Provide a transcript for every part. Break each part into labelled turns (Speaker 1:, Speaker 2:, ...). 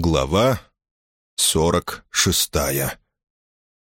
Speaker 1: Глава сорок шестая.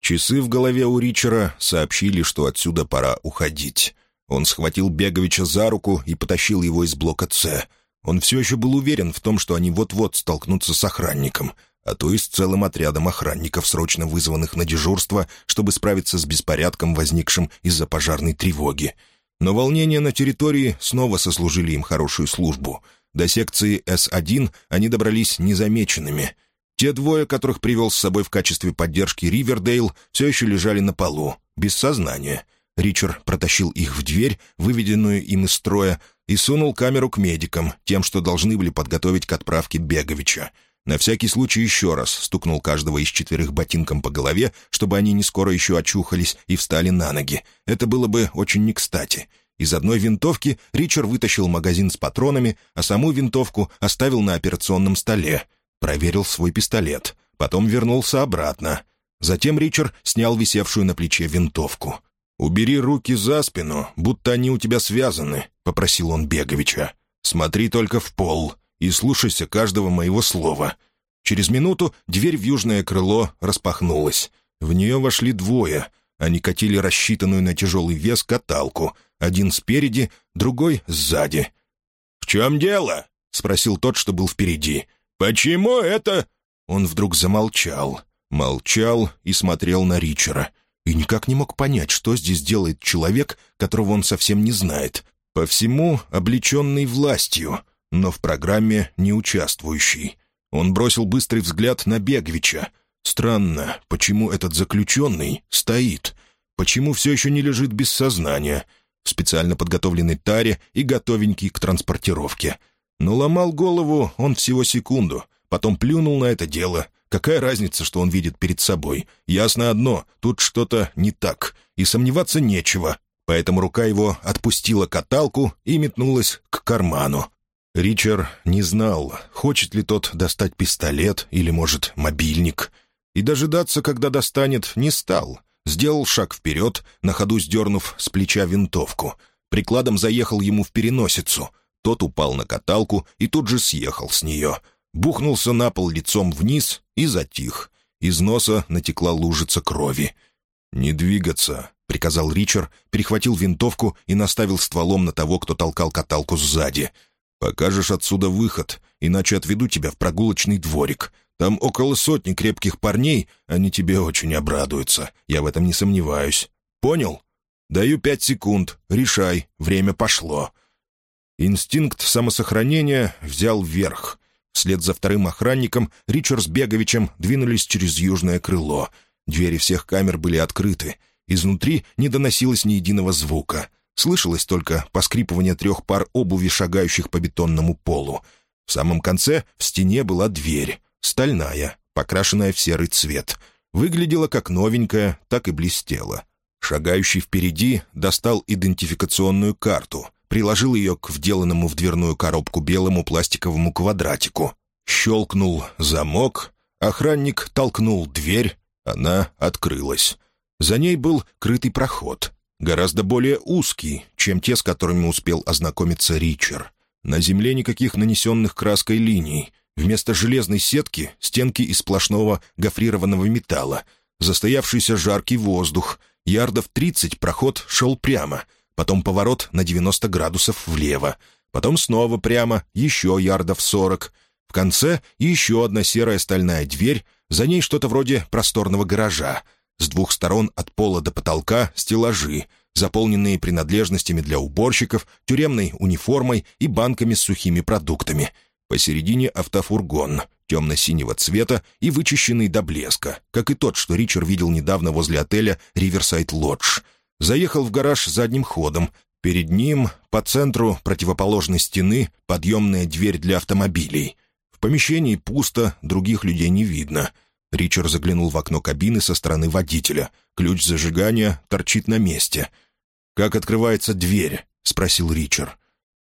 Speaker 1: Часы в голове у Ричера сообщили, что отсюда пора уходить. Он схватил Беговича за руку и потащил его из блока «С». Он все еще был уверен в том, что они вот-вот столкнутся с охранником, а то и с целым отрядом охранников, срочно вызванных на дежурство, чтобы справиться с беспорядком, возникшим из-за пожарной тревоги. Но волнения на территории снова сослужили им хорошую службу — до секции С-1 они добрались незамеченными. Те двое, которых привел с собой в качестве поддержки Ривердейл, все еще лежали на полу, без сознания. Ричард протащил их в дверь, выведенную им из строя, и сунул камеру к медикам, тем, что должны были подготовить к отправке Беговича. На всякий случай еще раз стукнул каждого из четверых ботинком по голове, чтобы они не скоро еще очухались и встали на ноги. Это было бы очень не кстати. Из одной винтовки Ричард вытащил магазин с патронами, а саму винтовку оставил на операционном столе. Проверил свой пистолет. Потом вернулся обратно. Затем Ричард снял висевшую на плече винтовку. «Убери руки за спину, будто они у тебя связаны», — попросил он Беговича. «Смотри только в пол и слушайся каждого моего слова». Через минуту дверь в южное крыло распахнулась. В нее вошли двое. Они катили рассчитанную на тяжелый вес каталку — один спереди, другой сзади. «В чем дело?» — спросил тот, что был впереди. «Почему это...» Он вдруг замолчал. Молчал и смотрел на Ричера. И никак не мог понять, что здесь делает человек, которого он совсем не знает. По всему облеченный властью, но в программе не участвующий. Он бросил быстрый взгляд на Бегвича. Странно, почему этот заключенный стоит? Почему все еще не лежит без сознания? в специально подготовленной таре и готовенький к транспортировке. Но ломал голову он всего секунду, потом плюнул на это дело. Какая разница, что он видит перед собой? Ясно одно, тут что-то не так, и сомневаться нечего. Поэтому рука его отпустила каталку и метнулась к карману. Ричард не знал, хочет ли тот достать пистолет или, может, мобильник. И дожидаться, когда достанет, не стал. Сделал шаг вперед, на ходу сдернув с плеча винтовку. Прикладом заехал ему в переносицу. Тот упал на каталку и тут же съехал с нее. Бухнулся на пол лицом вниз и затих. Из носа натекла лужица крови. «Не двигаться», — приказал Ричард, перехватил винтовку и наставил стволом на того, кто толкал каталку сзади. «Покажешь отсюда выход, иначе отведу тебя в прогулочный дворик. Там около сотни крепких парней, они тебе очень обрадуются. Я в этом не сомневаюсь. Понял? Даю пять секунд. Решай. Время пошло». Инстинкт самосохранения взял вверх. Вслед за вторым охранником Ричард Беговичем двинулись через южное крыло. Двери всех камер были открыты. Изнутри не доносилось ни единого звука. Слышалось только поскрипывание трех пар обуви, шагающих по бетонному полу. В самом конце в стене была дверь. Стальная, покрашенная в серый цвет. Выглядела как новенькая, так и блестела. Шагающий впереди достал идентификационную карту, приложил ее к вделанному в дверную коробку белому пластиковому квадратику. Щелкнул замок, охранник толкнул дверь, она открылась. За ней был крытый проход, гораздо более узкий, чем те, с которыми успел ознакомиться Ричард. На земле никаких нанесенных краской линий — Вместо железной сетки — стенки из сплошного гофрированного металла. Застоявшийся жаркий воздух. Ярдов 30 проход шел прямо. Потом поворот на 90 градусов влево. Потом снова прямо, еще ярдов 40. В конце еще одна серая стальная дверь, за ней что-то вроде просторного гаража. С двух сторон от пола до потолка стеллажи, заполненные принадлежностями для уборщиков, тюремной униформой и банками с сухими продуктами — Посередине автофургон, темно-синего цвета и вычищенный до блеска, как и тот, что Ричард видел недавно возле отеля «Риверсайд Лодж». Заехал в гараж задним ходом. Перед ним, по центру противоположной стены, подъемная дверь для автомобилей. В помещении пусто, других людей не видно. Ричард заглянул в окно кабины со стороны водителя. Ключ зажигания торчит на месте. «Как открывается дверь?» — спросил Ричард.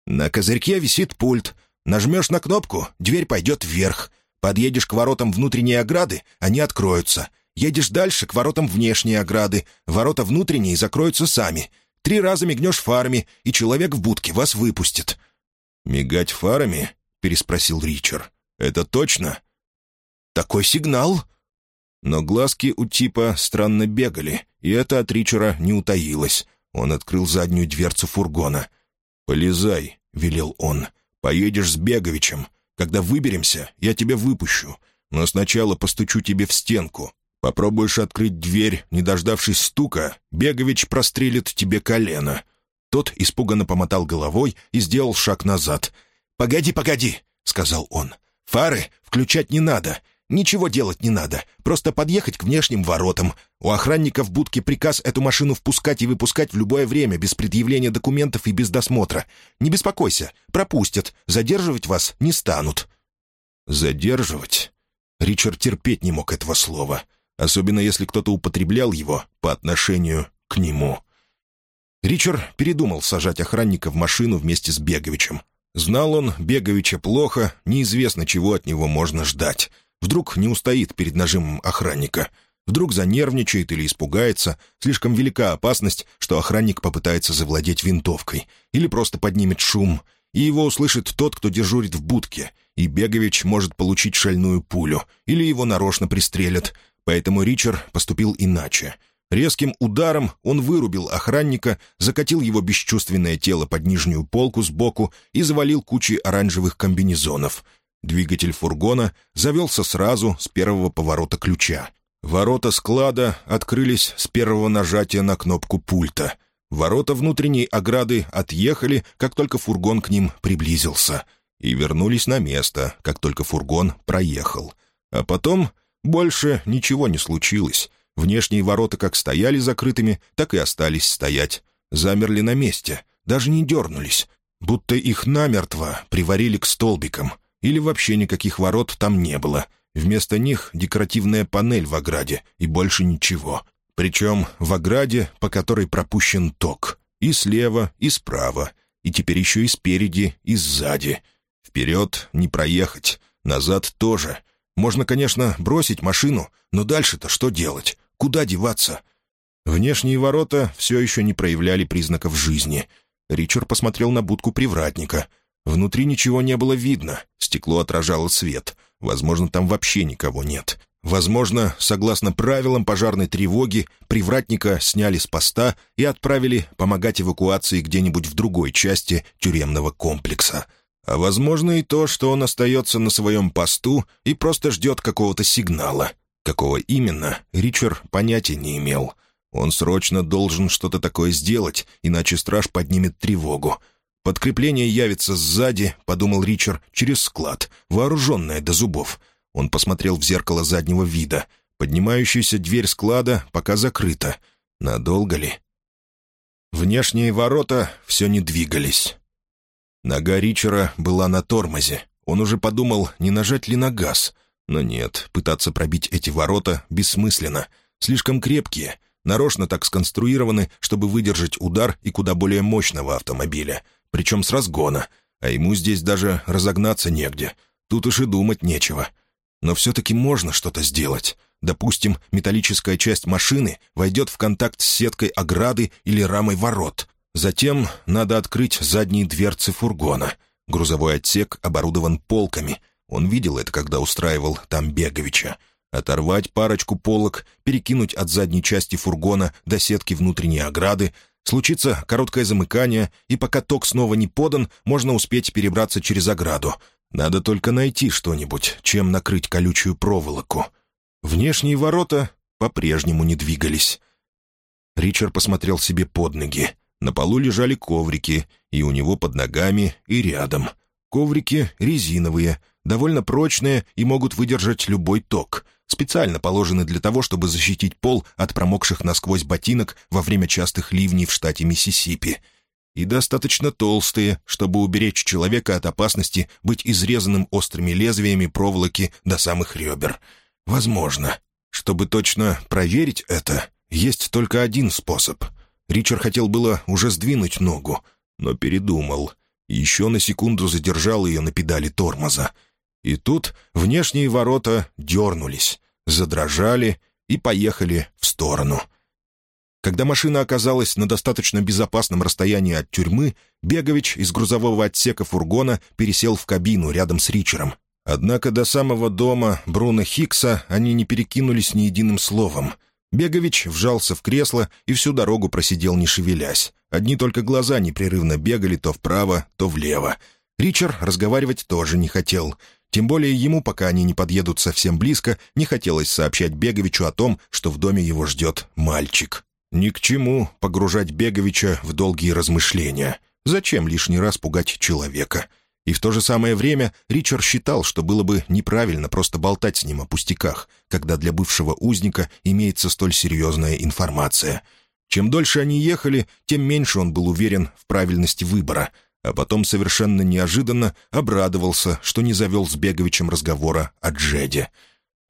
Speaker 1: «На козырьке висит пульт. Нажмешь на кнопку, дверь пойдет вверх. Подъедешь к воротам внутренней ограды, они откроются. Едешь дальше, к воротам внешней ограды. Ворота внутренние закроются сами. Три раза мигнешь фарами, и человек в будке вас выпустит». «Мигать фарами?» — переспросил Ричард. «Это точно?» такой сигнал!» Но глазки у типа странно бегали, и это от Ричера не утаилось. Он открыл заднюю дверцу фургона. «Полезай», — велел он. «Поедешь с Беговичем. Когда выберемся, я тебя выпущу. Но сначала постучу тебе в стенку. Попробуешь открыть дверь, не дождавшись стука, Бегович прострелит тебе колено». Тот испуганно помотал головой и сделал шаг назад. «Погоди, погоди», — сказал он. «Фары включать не надо. Ничего делать не надо. Просто подъехать к внешним воротам. У охранника в будке приказ эту машину впускать и выпускать в любое время, без предъявления документов и без досмотра. Не беспокойся, пропустят. Задерживать вас не станут». «Задерживать?» Ричард терпеть не мог этого слова особенно если кто-то употреблял его по отношению к нему. Ричард передумал сажать охранника в машину вместе с Беговичем. Знал он Беговича плохо, неизвестно, чего от него можно ждать. Вдруг не устоит перед нажимом охранника. Вдруг занервничает или испугается. Слишком велика опасность, что охранник попытается завладеть винтовкой. Или просто поднимет шум. И его услышит тот, кто дежурит в будке. И Бегович может получить шальную пулю. Или его нарочно пристрелят. Поэтому Ричард поступил иначе. Резким ударом он вырубил охранника, закатил его бесчувственное тело под нижнюю полку сбоку и завалил кучей оранжевых комбинезонов. Двигатель фургона завелся сразу с первого поворота ключа. Ворота склада открылись с первого нажатия на кнопку пульта. Ворота внутренней ограды отъехали, как только фургон к ним приблизился, и вернулись на место, как только фургон проехал. А потом больше ничего не случилось. Внешние ворота как стояли закрытыми, так и остались стоять. Замерли на месте, даже не дернулись. Будто их намертво приварили к столбикам. Или вообще никаких ворот там не было. Вместо них декоративная панель в ограде, и больше ничего. Причем в ограде, по которой пропущен ток. И слева, и справа. И теперь еще и спереди, и сзади. Вперед не проехать, назад тоже. Можно, конечно, бросить машину, но дальше-то что делать? Куда деваться? Внешние ворота все еще не проявляли признаков жизни. Ричард посмотрел на будку привратника. Внутри ничего не было видно, стекло отражало свет. Возможно, там вообще никого нет. Возможно, согласно правилам пожарной тревоги, привратника сняли с поста и отправили помогать эвакуации где-нибудь в другой части тюремного комплекса. А возможно и то, что он остается на своем посту и просто ждет какого-то сигнала. Какого именно, Ричард понятия не имел. Он срочно должен что-то такое сделать, иначе страж поднимет тревогу. «Подкрепление явится сзади», — подумал Ричард, — «через склад, вооруженное до зубов». Он посмотрел в зеркало заднего вида. Поднимающаяся дверь склада пока закрыта. Надолго ли? Внешние ворота все не двигались. Нога Ричера была на тормозе. Он уже подумал, не нажать ли на газ. Но нет, пытаться пробить эти ворота бессмысленно. Слишком крепкие, нарочно так сконструированы, чтобы выдержать удар и куда более мощного автомобиля. Причем с разгона. А ему здесь даже разогнаться негде. Тут уж и думать нечего. Но все-таки можно что-то сделать. Допустим, металлическая часть машины войдет в контакт с сеткой ограды или рамой ворот. Затем надо открыть задние дверцы фургона. Грузовой отсек оборудован полками. Он видел это, когда устраивал там Беговича. Оторвать парочку полок, перекинуть от задней части фургона до сетки внутренней ограды, случится короткое замыкание, и пока ток снова не подан, можно успеть перебраться через ограду. Надо только найти что-нибудь, чем накрыть колючую проволоку. Внешние ворота по-прежнему не двигались. Ричард посмотрел себе под ноги. На полу лежали коврики, и у него под ногами, и рядом. Коврики резиновые, довольно прочные и могут выдержать любой ток. Специально положены для того, чтобы защитить пол от промокших насквозь ботинок во время частых ливней в штате Миссисипи. И достаточно толстые, чтобы уберечь человека от опасности быть изрезанным острыми лезвиями проволоки до самых ребер. Возможно. Чтобы точно проверить это, есть только один способ — Ричард хотел было уже сдвинуть ногу, но передумал. Еще на секунду задержал ее на педали тормоза. И тут внешние ворота дернулись, задрожали и поехали в сторону. Когда машина оказалась на достаточно безопасном расстоянии от тюрьмы, Бегович из грузового отсека фургона пересел в кабину рядом с Ричером. Однако до самого дома Бруно Хикса они не перекинулись ни единым словом. Бегович вжался в кресло и всю дорогу просидел, не шевелясь. Одни только глаза непрерывно бегали то вправо, то влево. Ричард разговаривать тоже не хотел. Тем более ему, пока они не подъедут совсем близко, не хотелось сообщать Беговичу о том, что в доме его ждет мальчик. Ни к чему погружать Беговича в долгие размышления. Зачем лишний раз пугать человека? И в то же самое время Ричард считал, что было бы неправильно просто болтать с ним о пустяках, когда для бывшего узника имеется столь серьезная информация. Чем дольше они ехали, тем меньше он был уверен в правильности выбора, а потом совершенно неожиданно обрадовался, что не завел с Беговичем разговора о Джеде.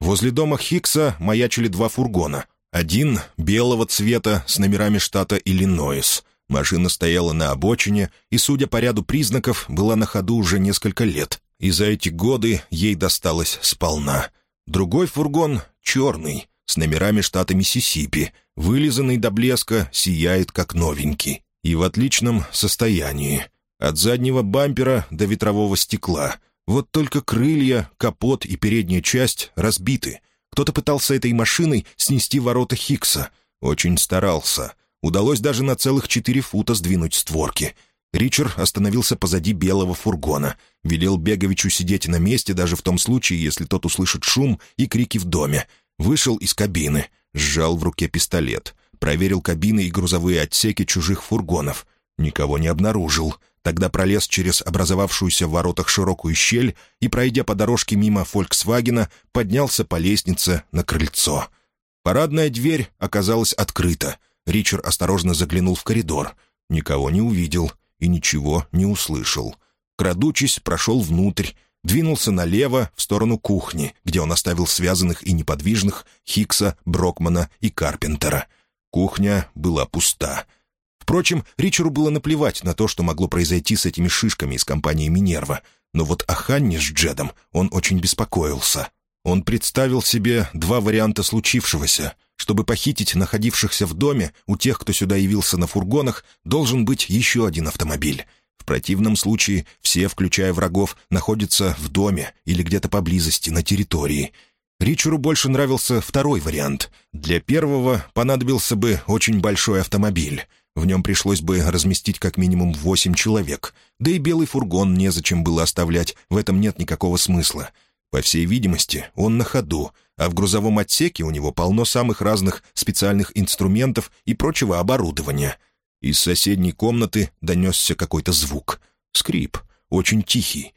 Speaker 1: Возле дома Хикса маячили два фургона. Один — белого цвета с номерами штата Иллинойс — Машина стояла на обочине и, судя по ряду признаков, была на ходу уже несколько лет, и за эти годы ей досталось сполна. Другой фургон — черный, с номерами штата Миссисипи, вылизанный до блеска, сияет как новенький и в отличном состоянии. От заднего бампера до ветрового стекла. Вот только крылья, капот и передняя часть разбиты. Кто-то пытался этой машиной снести ворота Хикса. Очень старался — Удалось даже на целых четыре фута сдвинуть створки. Ричард остановился позади белого фургона. Велел Беговичу сидеть на месте даже в том случае, если тот услышит шум и крики в доме. Вышел из кабины, сжал в руке пистолет. Проверил кабины и грузовые отсеки чужих фургонов. Никого не обнаружил. Тогда пролез через образовавшуюся в воротах широкую щель и, пройдя по дорожке мимо «Фольксвагена», поднялся по лестнице на крыльцо. Парадная дверь оказалась открыта. Ричард осторожно заглянул в коридор. Никого не увидел и ничего не услышал. Крадучись, прошел внутрь, двинулся налево, в сторону кухни, где он оставил связанных и неподвижных Хикса, Брокмана и Карпентера. Кухня была пуста. Впрочем, Ричару было наплевать на то, что могло произойти с этими шишками из компании «Минерва», но вот о Ханне с Джедом он очень беспокоился. Он представил себе два варианта случившегося — чтобы похитить находившихся в доме, у тех, кто сюда явился на фургонах, должен быть еще один автомобиль. В противном случае все, включая врагов, находятся в доме или где-то поблизости, на территории. Ричеру больше нравился второй вариант. Для первого понадобился бы очень большой автомобиль. В нем пришлось бы разместить как минимум восемь человек. Да и белый фургон незачем было оставлять, в этом нет никакого смысла. По всей видимости, он на ходу, а в грузовом отсеке у него полно самых разных специальных инструментов и прочего оборудования. Из соседней комнаты донесся какой-то звук. Скрип, очень тихий.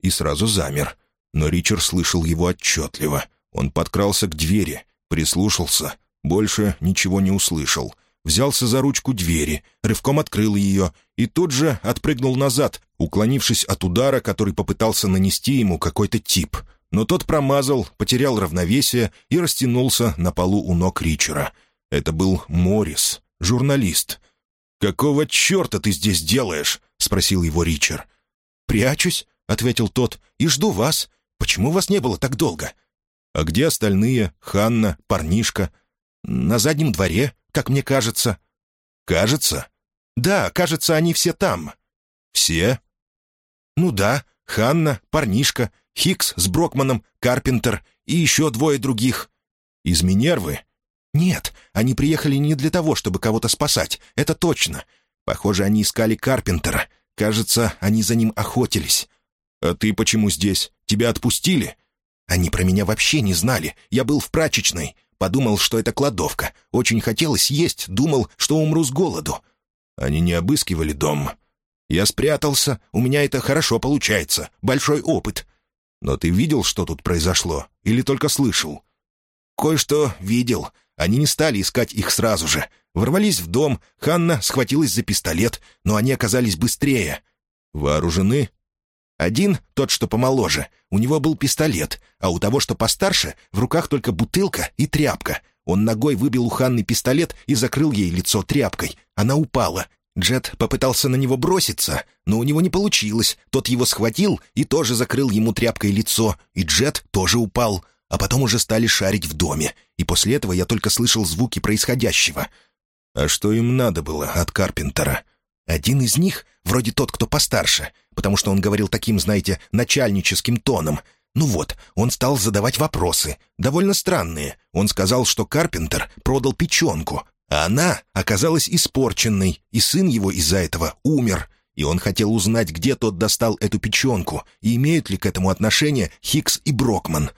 Speaker 1: И сразу замер. Но Ричард слышал его отчетливо. Он подкрался к двери, прислушался, больше ничего не услышал. Взялся за ручку двери, рывком открыл ее и тут же отпрыгнул назад, уклонившись от удара, который попытался нанести ему какой-то тип — но тот промазал, потерял равновесие и растянулся на полу у ног Ричера. Это был Моррис, журналист. «Какого черта ты здесь делаешь?» — спросил его Ричер. «Прячусь», — ответил тот, — «и жду вас. Почему вас не было так долго?» «А где остальные? Ханна, парнишка?» «На заднем дворе, как мне кажется». «Кажется?» «Да, кажется, они все там». «Все?» «Ну да, Ханна, парнишка, Хикс с Брокманом, Карпентер и еще двое других. Из Минервы? Нет, они приехали не для того, чтобы кого-то спасать, это точно. Похоже, они искали Карпентера. Кажется, они за ним охотились. А ты почему здесь? Тебя отпустили? Они про меня вообще не знали. Я был в прачечной. Подумал, что это кладовка. Очень хотелось есть, думал, что умру с голоду. Они не обыскивали дом. Я спрятался, у меня это хорошо получается, большой опыт. Но ты видел, что тут произошло? Или только слышал?» «Кое-что видел. Они не стали искать их сразу же. Ворвались в дом, Ханна схватилась за пистолет, но они оказались быстрее». «Вооружены?» «Один, тот, что помоложе, у него был пистолет, а у того, что постарше, в руках только бутылка и тряпка. Он ногой выбил у Ханны пистолет и закрыл ей лицо тряпкой. Она упала. Джет попытался на него броситься, но у него не получилось. Тот его схватил и тоже закрыл ему тряпкой лицо, и Джет тоже упал. А потом уже стали шарить в доме, и после этого я только слышал звуки происходящего. А что им надо было от Карпентера? Один из них, вроде тот, кто постарше, потому что он говорил таким, знаете, начальническим тоном. Ну вот, он стал задавать вопросы, довольно странные. Он сказал, что Карпентер продал печенку, а она оказалась испорченной, и сын его из-за этого умер. И он хотел узнать, где тот достал эту печенку, и имеют ли к этому отношение Хикс и Брокман.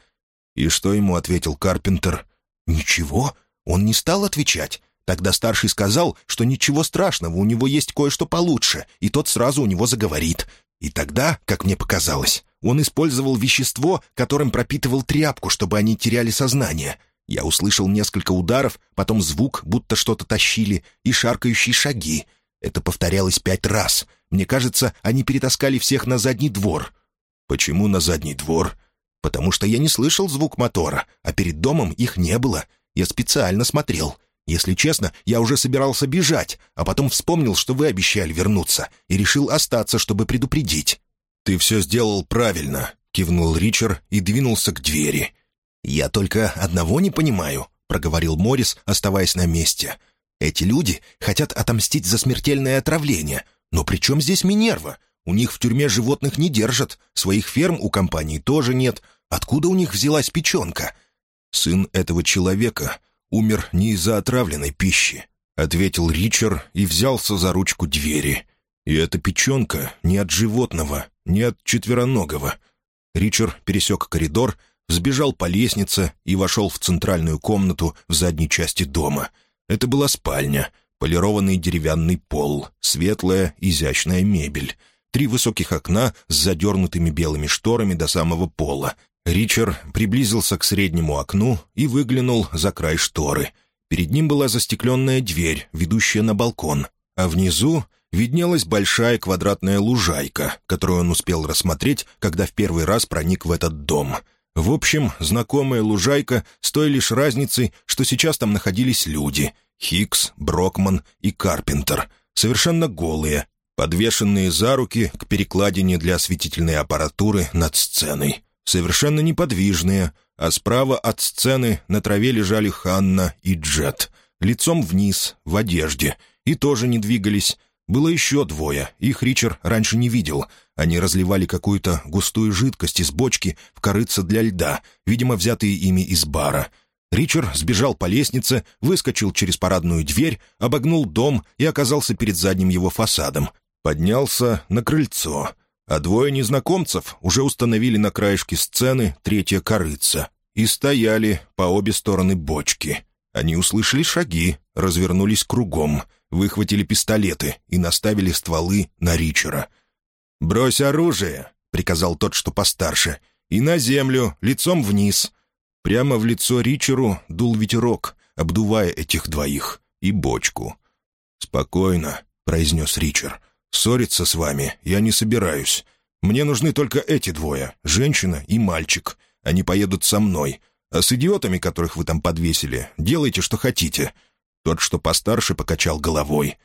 Speaker 1: И что ему ответил Карпентер? «Ничего, он не стал отвечать. Тогда старший сказал, что ничего страшного, у него есть кое-что получше, и тот сразу у него заговорит. И тогда, как мне показалось, он использовал вещество, которым пропитывал тряпку, чтобы они теряли сознание. Я услышал несколько ударов, потом звук, будто что-то тащили, и шаркающие шаги. Это повторялось пять раз. Мне кажется, они перетаскали всех на задний двор. Почему на задний двор? Потому что я не слышал звук мотора, а перед домом их не было. Я специально смотрел. Если честно, я уже собирался бежать, а потом вспомнил, что вы обещали вернуться, и решил остаться, чтобы предупредить». «Ты все сделал правильно», — кивнул Ричард и двинулся к двери. «Я только одного не понимаю», — проговорил Моррис, оставаясь на месте. «Эти люди хотят отомстить за смертельное отравление. Но при чем здесь Минерва? У них в тюрьме животных не держат, своих ферм у компании тоже нет. Откуда у них взялась печенка?» «Сын этого человека умер не из-за отравленной пищи», — ответил Ричард и взялся за ручку двери. «И эта печенка не от животного, не от четвероногого». Ричард пересек коридор, взбежал по лестнице и вошел в центральную комнату в задней части дома. Это была спальня, полированный деревянный пол, светлая, изящная мебель, три высоких окна с задернутыми белыми шторами до самого пола, Ричард приблизился к среднему окну и выглянул за край шторы. Перед ним была застекленная дверь, ведущая на балкон, а внизу виднелась большая квадратная лужайка, которую он успел рассмотреть, когда в первый раз проник в этот дом. В общем, знакомая лужайка с той лишь разницей, что сейчас там находились люди — Хикс, Брокман и Карпентер, совершенно голые, подвешенные за руки к перекладине для осветительной аппаратуры над сценой совершенно неподвижные, а справа от сцены на траве лежали Ханна и Джет, лицом вниз, в одежде, и тоже не двигались. Было еще двое, их Ричард раньше не видел. Они разливали какую-то густую жидкость из бочки в корыце для льда, видимо, взятые ими из бара. Ричард сбежал по лестнице, выскочил через парадную дверь, обогнул дом и оказался перед задним его фасадом. Поднялся на крыльцо — а двое незнакомцев уже установили на краешке сцены третья корыца и стояли по обе стороны бочки. Они услышали шаги, развернулись кругом, выхватили пистолеты и наставили стволы на Ричера. «Брось оружие!» — приказал тот, что постарше. «И на землю, лицом вниз!» Прямо в лицо Ричеру дул ветерок, обдувая этих двоих и бочку. «Спокойно», — произнес Ричард. Ссориться с вами я не собираюсь. Мне нужны только эти двое, женщина и мальчик. Они поедут со мной. А с идиотами, которых вы там подвесили, делайте, что хотите». Тот, что постарше, покачал головой.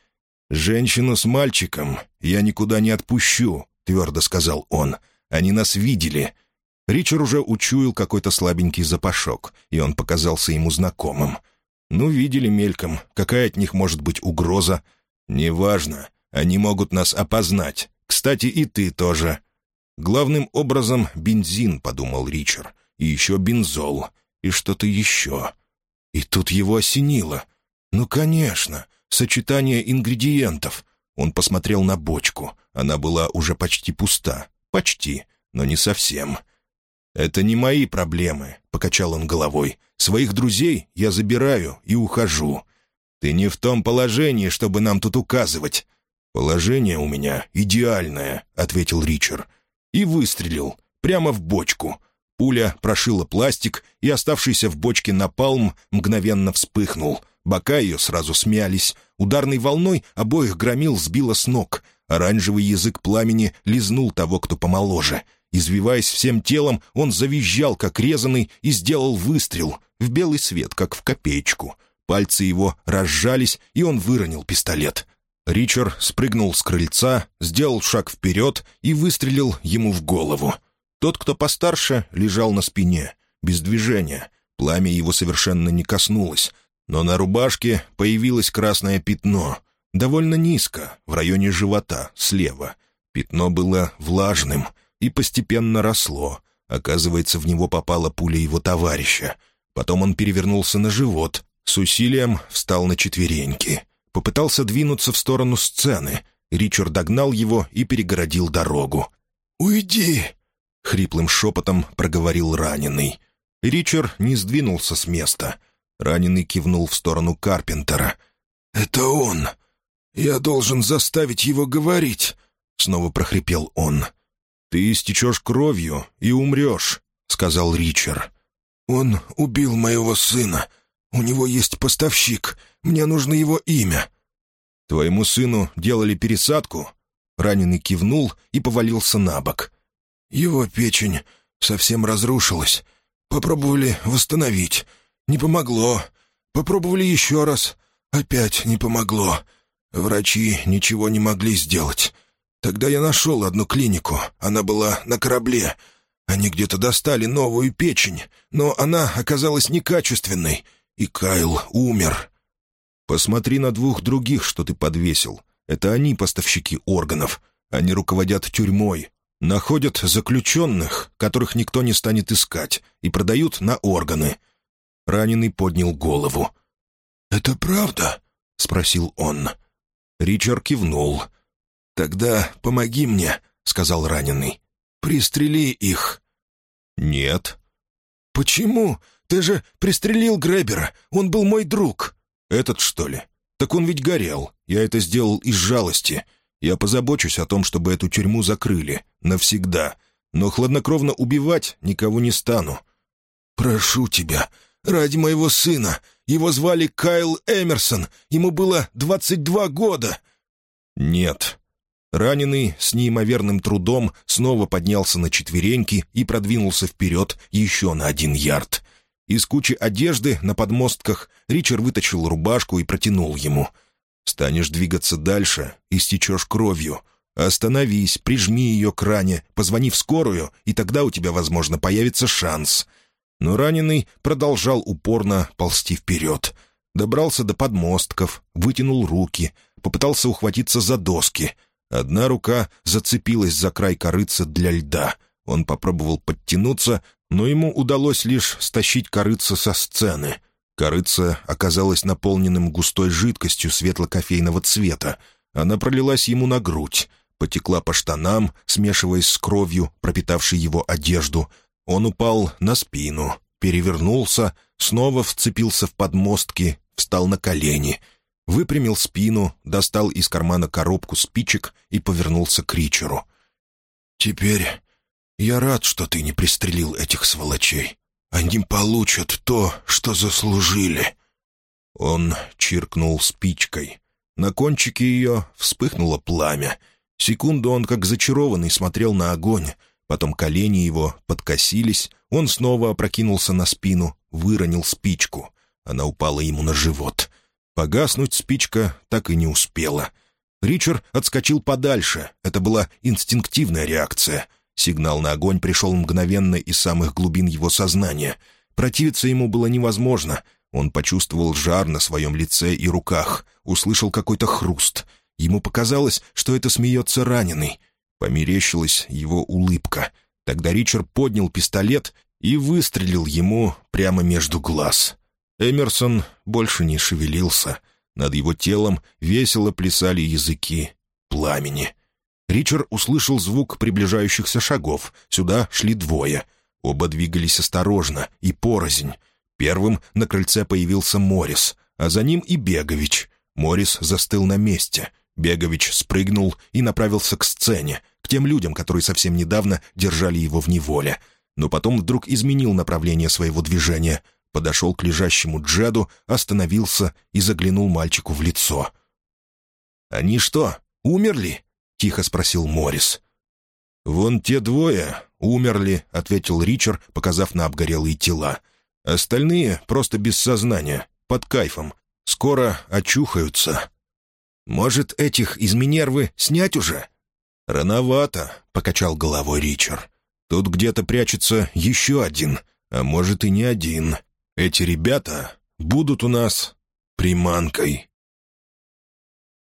Speaker 1: «Женщину с мальчиком я никуда не отпущу», — твердо сказал он. «Они нас видели». Ричард уже учуял какой-то слабенький запашок, и он показался ему знакомым. «Ну, видели мельком. Какая от них может быть угроза?» «Неважно. Они могут нас опознать. Кстати, и ты тоже». «Главным образом бензин», — подумал Ричард. «И еще бензол. И что-то еще». И тут его осенило. «Ну, конечно, сочетание ингредиентов». Он посмотрел на бочку. Она была уже почти пуста. Почти, но не совсем. «Это не мои проблемы», — покачал он головой. «Своих друзей я забираю и ухожу. Ты не в том положении, чтобы нам тут указывать. «Положение у меня идеальное», — ответил Ричард. И выстрелил. Прямо в бочку. Пуля прошила пластик, и оставшийся в бочке напалм мгновенно вспыхнул. Бока ее сразу смялись. Ударной волной обоих громил сбило с ног. Оранжевый язык пламени лизнул того, кто помоложе. Извиваясь всем телом, он завизжал, как резанный, и сделал выстрел. В белый свет, как в копеечку. Пальцы его разжались, и он выронил пистолет. Ричард спрыгнул с крыльца, сделал шаг вперед и выстрелил ему в голову. Тот, кто постарше, лежал на спине, без движения. Пламя его совершенно не коснулось, но на рубашке появилось красное пятно, довольно низко, в районе живота, слева. Пятно было влажным и постепенно росло, Оказывается, в него попала пуля его товарища. Потом он перевернулся на живот, с усилием встал на четвереньки. Попытался двинуться в сторону сцены. Ричард догнал его и перегородил дорогу.
Speaker 2: «Уйди!»
Speaker 1: — хриплым шепотом проговорил раненый. Ричард не сдвинулся с места. Раненый кивнул в сторону Карпентера.
Speaker 2: «Это он! Я должен заставить его говорить!» — снова прохрипел он.
Speaker 1: «Ты истечешь кровью и умрешь», — сказал Ричард.
Speaker 2: «Он убил моего сына. У него есть поставщик. Мне нужно его имя».
Speaker 1: «Твоему сыну делали пересадку?» Раненый кивнул и повалился на бок.
Speaker 2: «Его печень совсем разрушилась. Попробовали восстановить. Не помогло. Попробовали еще раз. Опять не помогло. Врачи ничего не могли сделать. Тогда я нашел одну клинику. Она была на корабле. Они где-то достали новую печень, но она оказалась некачественной, и Кайл умер.
Speaker 1: Посмотри на двух других, что ты подвесил. Это они поставщики органов. Они руководят тюрьмой, находят заключенных, которых никто не станет искать, и продают на органы. Раненый поднял голову.
Speaker 2: «Это правда?» — спросил он.
Speaker 1: Ричард кивнул.
Speaker 2: «Тогда помоги мне», — сказал раненый. «Пристрели их».
Speaker 1: «Нет».
Speaker 2: «Почему? Ты же пристрелил Гребера. Он был мой друг».
Speaker 1: «Этот, что ли? Так он ведь горел. Я это сделал из жалости. Я позабочусь о том, чтобы эту тюрьму закрыли. Навсегда. Но хладнокровно убивать никого не стану».
Speaker 2: «Прошу тебя, ради моего сына. Его звали Кайл Эмерсон. Ему было двадцать два года».
Speaker 1: «Нет». Раненый с неимоверным трудом снова поднялся на четвереньки и продвинулся вперед еще на один ярд. Из кучи одежды на подмостках Ричард вытащил рубашку и протянул ему. «Станешь двигаться дальше, истечешь кровью. Остановись, прижми ее к ране, позвони в скорую, и тогда у тебя, возможно, появится шанс». Но раненый продолжал упорно ползти вперед. Добрался до подмостков, вытянул руки, попытался ухватиться за доски. Одна рука зацепилась за край корыца для льда. Он попробовал подтянуться, но ему удалось лишь стащить корыца со сцены. Корыце оказалось наполненным густой жидкостью светло-кофейного цвета. Она пролилась ему на грудь, потекла по штанам, смешиваясь с кровью, пропитавшей его одежду. Он упал на спину, перевернулся, снова вцепился в подмостки, встал на колени, выпрямил спину, достал из кармана коробку спичек и повернулся к Ричеру.
Speaker 2: «Теперь я рад, что ты не пристрелил этих сволочей. Они получат то, что заслужили».
Speaker 1: Он чиркнул спичкой. На кончике ее вспыхнуло пламя. Секунду он, как зачарованный, смотрел на огонь. Потом колени его подкосились, он снова опрокинулся на спину, выронил спичку. Она упала ему на живот. Погаснуть спичка так и не успела. Ричард отскочил подальше. Это была инстинктивная реакция — Сигнал на огонь пришел мгновенно из самых глубин его сознания. Противиться ему было невозможно. Он почувствовал жар на своем лице и руках, услышал какой-то хруст. Ему показалось, что это смеется раненый. Померещилась его улыбка. Тогда Ричард поднял пистолет и выстрелил ему прямо между глаз. Эмерсон больше не шевелился. Над его телом весело плясали языки пламени. Ричард услышал звук приближающихся шагов. Сюда шли двое. Оба двигались осторожно и порознь. Первым на крыльце появился Морис, а за ним и Бегович. Морис застыл на месте. Бегович спрыгнул и направился к сцене, к тем людям, которые совсем недавно держали его в неволе. Но потом вдруг изменил направление своего движения, подошел к лежащему Джеду, остановился и заглянул мальчику в лицо. «Они что, умерли?» Тихо спросил Моррис. «Вон те двое умерли», — ответил Ричард, показав на обгорелые тела. «Остальные просто без сознания, под кайфом. Скоро очухаются». «Может, этих из Минервы снять уже?» «Рановато», — покачал головой Ричард. «Тут где-то прячется еще один, а может и не один. Эти ребята будут у нас приманкой».